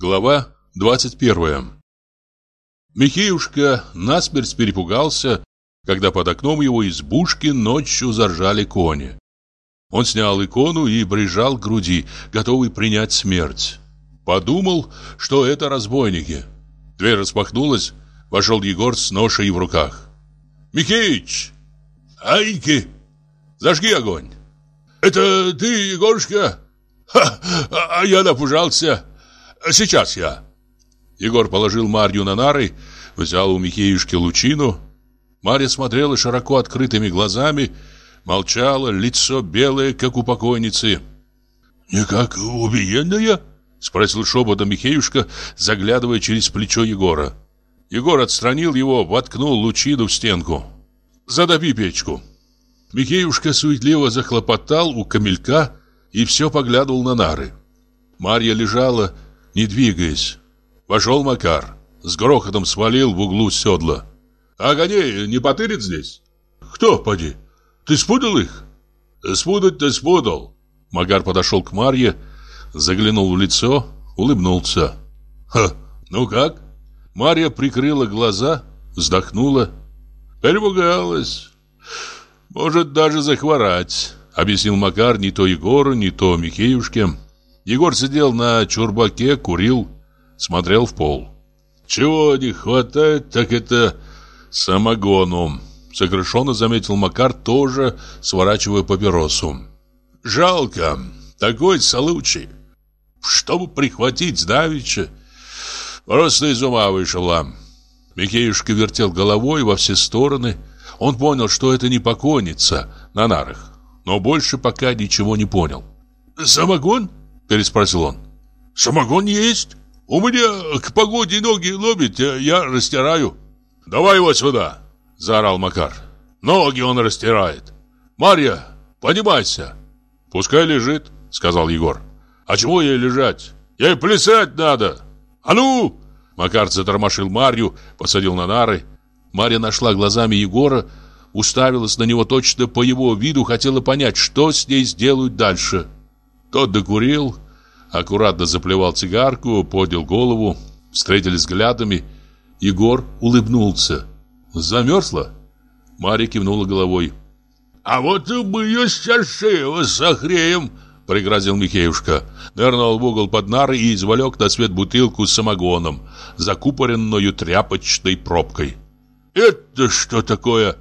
Глава 21 Михеюшка насмерть перепугался, когда под окном его избушки ночью заржали кони. Он снял икону и прижал к груди, готовый принять смерть. Подумал, что это разбойники. Дверь распахнулась, вошел Егор с ношей в руках. «Михеич! Айки! Зажги огонь!» «Это ты, Егорушка?» Ха, а я напужался. Сейчас я. Егор положил Марью на нары, взял у Михеюшки лучину. Марья смотрела широко открытыми глазами, молчала, лицо белое, как у покойницы. «Не как убиенная?» — спросил шепотом Михеюшка, заглядывая через плечо Егора. Егор отстранил его, воткнул лучину в стенку. «Задопи печку». Михеюшка суетливо захлопотал у камелька, и все поглядывал на нары. Марья лежала, не двигаясь. Вошел Макар, с грохотом свалил в углу седла. «А коней не потырит здесь?» «Кто, поди? Ты спутал их?» «Спутать-то спутал». Макар подошел к Марье, заглянул в лицо, улыбнулся. «Ха, ну как?» Марья прикрыла глаза, вздохнула. «Перепугалась. Может даже захворать». Объяснил Макар не то Егору, не то Михеюшке. Егор сидел на чурбаке, курил, смотрел в пол. «Чего не хватает, так это самогону», — сокрушенно заметил Макар, тоже сворачивая папиросу. «Жалко, такой случай. Чтобы прихватить давеча, просто из ума вышла». Михеюшка вертел головой во все стороны. Он понял, что это не покойница на нарах но больше пока ничего не понял. «Самогон?» – переспросил он. «Самогон есть. У меня к погоде ноги ломит, я растираю». «Давай его сюда!» – заорал Макар. «Ноги он растирает. Марья, поднимайся!» «Пускай лежит», – сказал Егор. «А чего ей лежать? Ей плясать надо! А ну!» Макар затормошил Марью, посадил на нары. Марья нашла глазами Егора, уставилась на него точно по его виду, хотела понять, что с ней сделают дальше. Тот докурил, аккуратно заплевал цигарку, поднял голову, встретились взглядами. Егор улыбнулся. «Замерзла?» Марья кивнула головой. «А вот мы ее сейчас согреем!» Пригрозил Михеюшка. Нырнул в угол под нары и изволек на свет бутылку с самогоном, закупоренную тряпочной пробкой. «Это что такое?»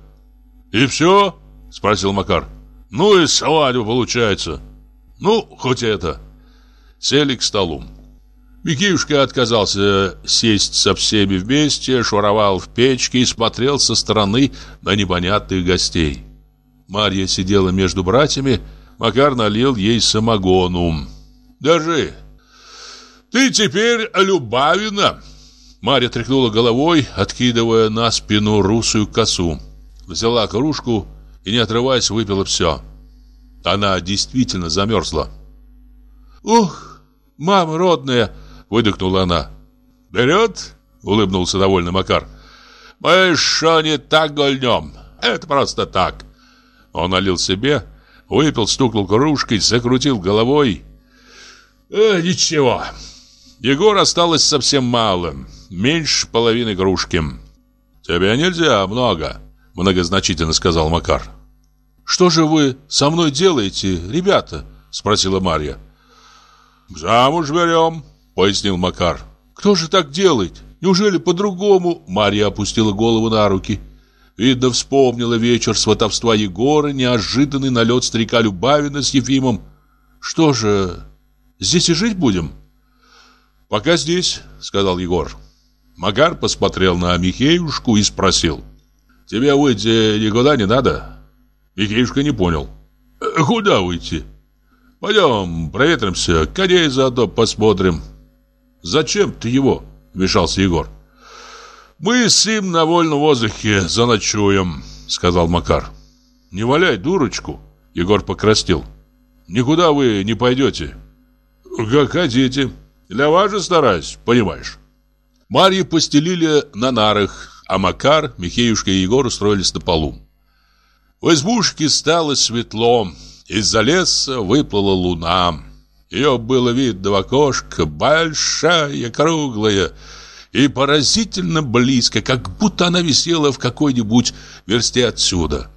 «И все?» – спросил Макар. «Ну и свадьба получается». «Ну, хоть это». Сели к столу. Микиюшка отказался сесть со всеми вместе, шуровал в печке и смотрел со стороны на непонятных гостей. Марья сидела между братьями, Макар налил ей самогону. «Держи. Ты теперь Любавина!» Марья тряхнула головой, откидывая на спину русую косу взяла кружку и, не отрываясь, выпила все. Она действительно замерзла. «Ух, мама родная!» — выдохнула она. «Берет?» — улыбнулся довольно Макар. «Мы еще не так гольнем. Это просто так». Он налил себе, выпил, стукнул кружкой, закрутил головой. «Э, «Ничего». Егор осталось совсем мало, меньше половины кружки. «Тебе нельзя много», Многозначительно сказал Макар. «Что же вы со мной делаете, ребята?» Спросила Марья. «Замуж берем», пояснил Макар. «Кто же так делает? Неужели по-другому?» Марья опустила голову на руки. Видно, вспомнила вечер сватовства Егора, неожиданный налет старика Любавина с Ефимом. «Что же, здесь и жить будем?» «Пока здесь», — сказал Егор. Макар посмотрел на Михеюшку и спросил. Тебе выйти никуда не надо?» Никишка не понял. «Э, «Куда выйти?» «Пойдем, проветримся, коней заодно посмотрим». «Зачем ты его?» — вмешался Егор. «Мы с ним на вольном воздухе заночуем», — сказал Макар. «Не валяй дурочку», — Егор покрастил. «Никуда вы не пойдете». «Как хотите. Для вас же стараюсь, понимаешь». Марьи постелили на нарах, а Макар, Михеюшка и Егор устроились на полу. В избушке стало светло, из-за леса выплыла луна. Ее было видно в окошко, большая, круглая и поразительно близко, как будто она висела в какой-нибудь версте отсюда.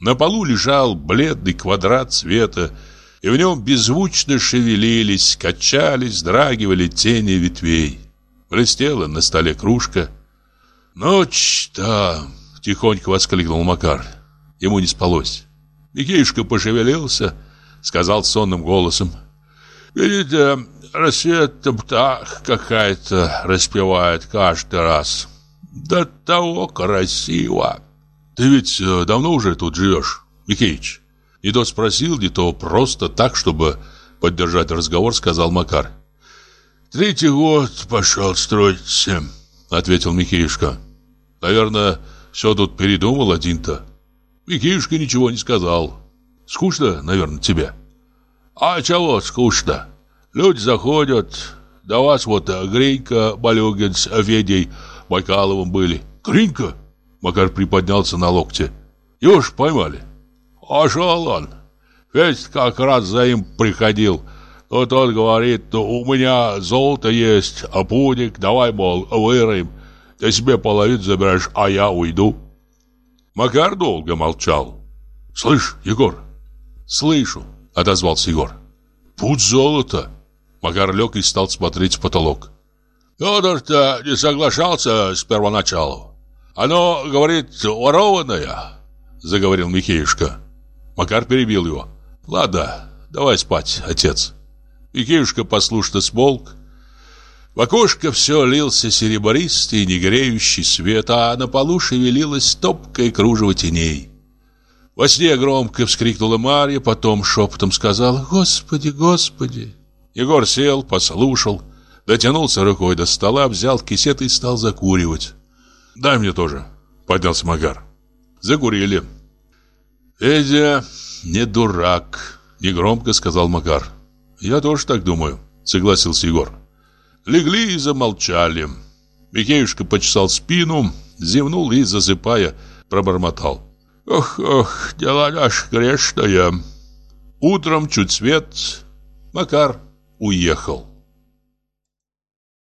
На полу лежал бледный квадрат цвета, и в нем беззвучно шевелились, качались, драгивали тени ветвей. Блестела на столе кружка. «Ночь-то!» — тихонько воскликнул Макар. Ему не спалось. Никишка пошевелился, сказал сонным голосом. «Видите, рассвет птах какая-то распевает каждый раз. До того красиво!» «Ты ведь э, давно уже тут живешь, Михеич?» Не то спросил, не то просто так, чтобы поддержать разговор, сказал Макар. «Третий год пошел строиться», — ответил Михеюшка. «Наверное, все тут передумал один-то». Михеюшка ничего не сказал. «Скучно, наверное, тебе?» «А чего скучно? Люди заходят. До вас вот Гринька, Балюгин с Федей Байкаловым были». «Гринька?» Макар приподнялся на локте. «Его ж поймали». Пошел он. Ведь как раз за им приходил. Вот он говорит, у меня золото есть, а пуник, давай, мол, выроем. Ты себе половину забираешь, а я уйду. Макар долго молчал. «Слышь, Егор?» «Слышу», — отозвался Егор. «Путь золота». Макар лег и стал смотреть в потолок. Федор-то не соглашался с первоначалу. Оно, говорит, ворованное, заговорил Михеюшка. Макар перебил его. «Ладно, давай спать, отец». Икеюшка послушно смолк. В окошко все лился серебристый негреющий свет, а на полу шевелилась топкая кружево теней. Во сне громко вскрикнула Марья, потом шепотом сказала «Господи, Господи!». Егор сел, послушал, дотянулся рукой до стола, взял кисет и стал закуривать. «Дай мне тоже», — поднялся Магар. Закурили. «Федя не дурак», — негромко сказал Макар. «Я тоже так думаю», — согласился Егор. Легли и замолчали. Михеюшка почесал спину, зевнул и, засыпая, пробормотал. «Ох, ох, дела наши грешные». Утром чуть свет Макар уехал.